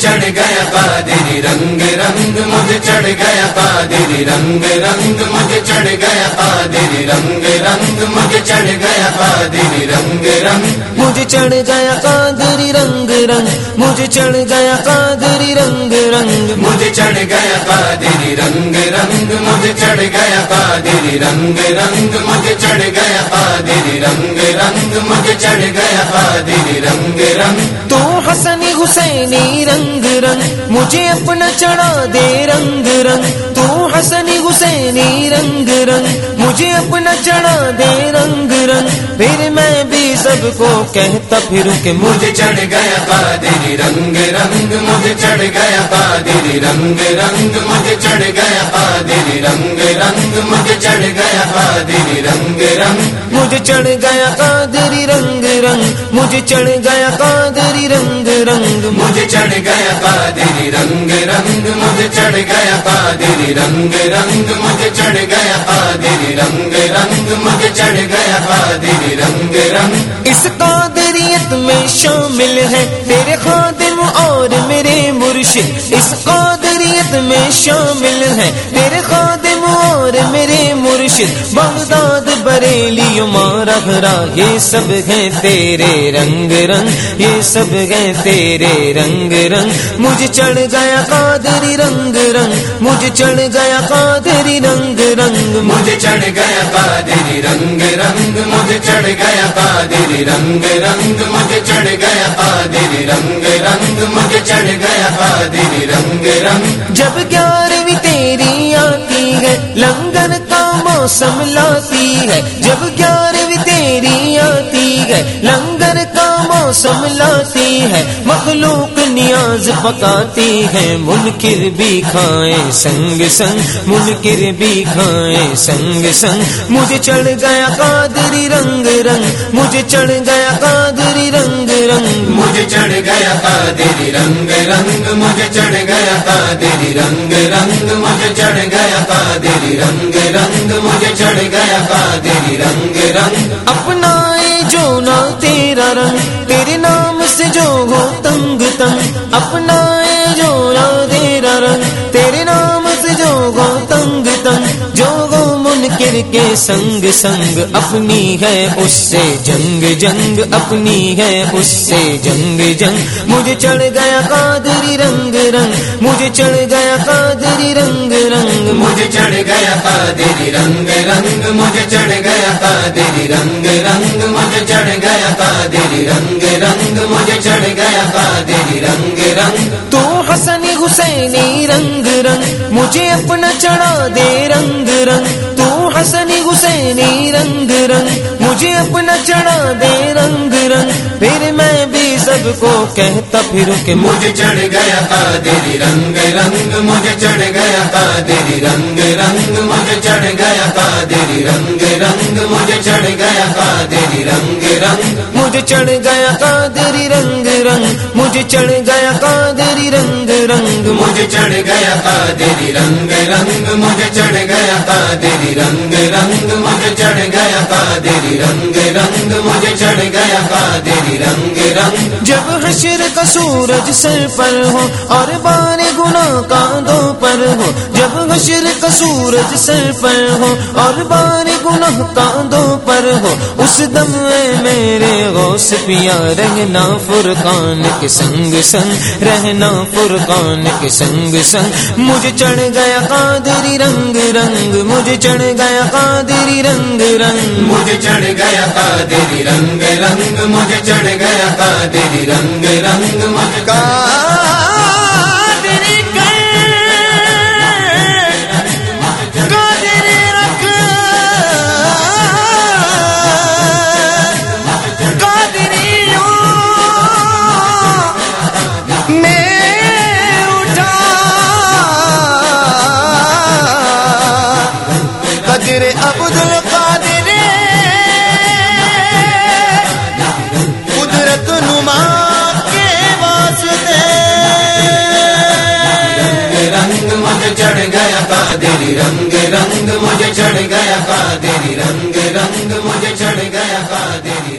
چڑھ گیا قادری رنگ رنگ مجھے چڑھ گیا قادری رنگ رنگ مجھے چڑھ گیا قادری رنگ رنگ مجھے چڑھ گیا قادری رنگ رنگ مجھے چڑھ گیا قادری رنگ رنگ مجھے چڑھ گیا قادری رنگ رنگ مجھے چڑھ گیا قادری رنگ رنگ مجھے چڑھ گیا قادری رنگ رنگ مجھے چڑھ گیا قادری رنگ رنگ مجھے چڑھ گیا قادری رنگ رنگ تو حسنی حسینی رنگ رنگ مجھے اپنا چڑھا دے رنگ رنگ تو حسنی حسینی رنگ رنگ مجھے اپنا چڑھا دے رنگ رنگ پھر میں بھی سب کو کہتا پھروں کہ مجھے چڑھ گیا قادری رنگ رنگ مجھے چڑھ گیا قادری رنگ رنگ مجھے چڑھ گیا قادری رنگ رنگ مجھے چڑھ گیا قادری رنگ رنگ مجھے چڑھ گیا قادری رنگ رنگ مجھے چڑھ گیا قادری رنگ رنگ مجھے چڑھ گیا قادری رنگ رنگ مجھے چڑھ گیا قادری رنگ رنگ مجھے چڑھ گیا قادری رنگ رنگ مجھے چڑھ گیا قادری رنگ رنگ اس قادریت میں شامل ہے تیرے خادم اور میرے مرشد اس قادریت میں شامل ہے تیرے خادم اور میرے مرشد، بغداد، بریلی مارا بھرا یہ سب ہیں تیرے رنگ رنگ، یہ سب ہیں تیرے رنگ رنگ۔ مجھے چڑھ گیا قادری رنگ رنگ مجھے چڑھ گیا قادری رنگ رنگ۔ مجھے چڑھ گیا قادری رنگ رنگ مجھے چڑھ گیا قادری رنگ رنگ مجھے چڑھ گیا قادری رنگ رنگ مجھے چڑھ گیا قادری رنگ رنگ۔ جب گیارہویں تیری آتی ہے لنگر کا موسم لاتی ہے، جب گیارہویں تیری آتی ہے لنگر کا موسم لاتی ہے، مخلوق نیاز پکاتی ہے، منکر بھی کھائیں سنگ سنگ، منکر بھی کھائیں سنگ سنگ۔ مجھے چڑھ گیا قادری رنگ رنگ مجھے چڑھ گیا قادری رنگ رنگ مجھے چڑھ گیا قادری رنگ رنگ مجھے چڑھ گیا قادری رنگ رنگ مجھے چڑھ گیا قادری رنگ رنگ مجھے چڑھ گیا قادری رنگ رنگ اپنا جو نہ تیرا رنگ تیرے نام سے جو ہو تنگ تنگ اپنا کے سنگ سنگ اپنی ہے، اس سے جنگ جنگ اپنی ہے، اس سے جنگ جنگ۔ مجھے چڑھ گیا قادری رنگ رنگ مجھے چڑھ گیا قادری رنگ رنگ۔ مجھے چڑھ گیا قادری رنگ رنگ مجھے چڑھ گیا قادری رنگ رنگ۔ مجھے چڑھ گیا قادری رنگ رنگ مجھے چڑھ گیا قادری رنگ رنگ۔ تو حسنی حسینی رنگ رنگ، مجھے اپنا چڑھا دے رنگ رنگ مجھے اپنا چڑھا دے رنگ کو کہتا پھر کہ مجھے چڑھ گیا تیری رنگ رنگ مجھے چڑھ گیا تیری رنگ رنگ مجھے چڑھ گیا تیری رنگ رنگ مجھے چڑھ گیا تیری رنگ رنگ مجھے چڑھ گیا تیری رنگ رنگ مجھے چڑھ گیا تیری رنگ رنگ مجھے چڑھ گیا تیری رنگ رنگ مجھے چڑھ گیا تیری رنگ رنگ مجھے چڑھ گیا تیری رنگ رنگ مجھے چڑھ گیا تیری رنگ رنگ جب جب حشر کا سورج سر پر ہو اور بار گنا کاندوں پر ہو، جب حشر کا سورج سر پر ہو اور بار گنا کاندوں پر ہو۔ اس دم میں میرے غوث پیا رہنا فرقان کے سنگ سنگ رہنا فرقان کے سنگ سنگ مجھے چڑھ گیا قادری رنگ رنگ مجھے چڑھ گیا قادری رنگ رنگ۔ مجھے چڑھ گیا قادری رنگ رنگ مجھے چڑھ گیا قادری رنگ رنگ۔ مجھے قادری چڑھ گیا تھا تیری رنگ رنگ مجھے چڑھ گیا تھا تیری رنگ رنگ مجھے چڑھ گیا تھا تیری